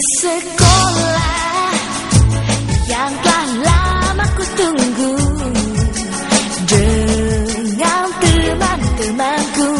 sekolah yang telah lama ku tunggu dengan teman-temanku.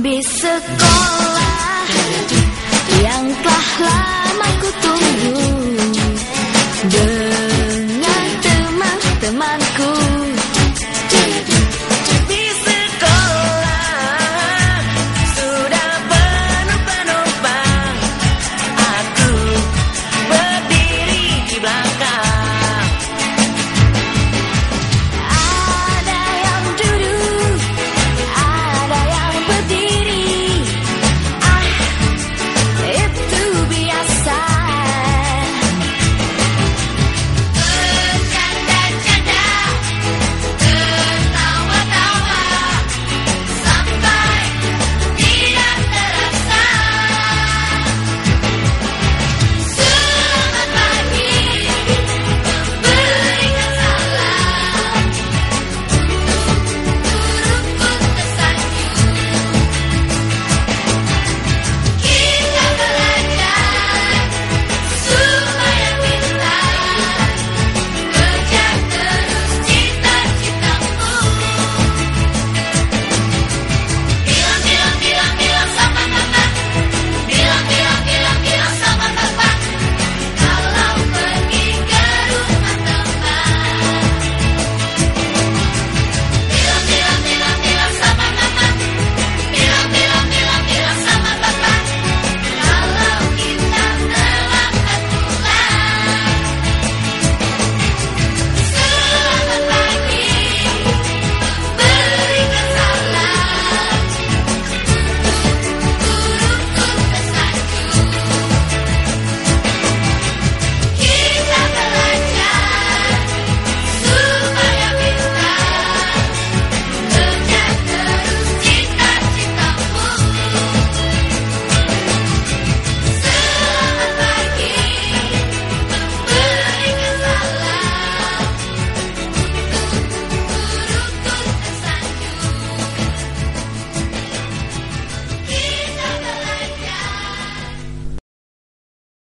Di sekolah yang telah lama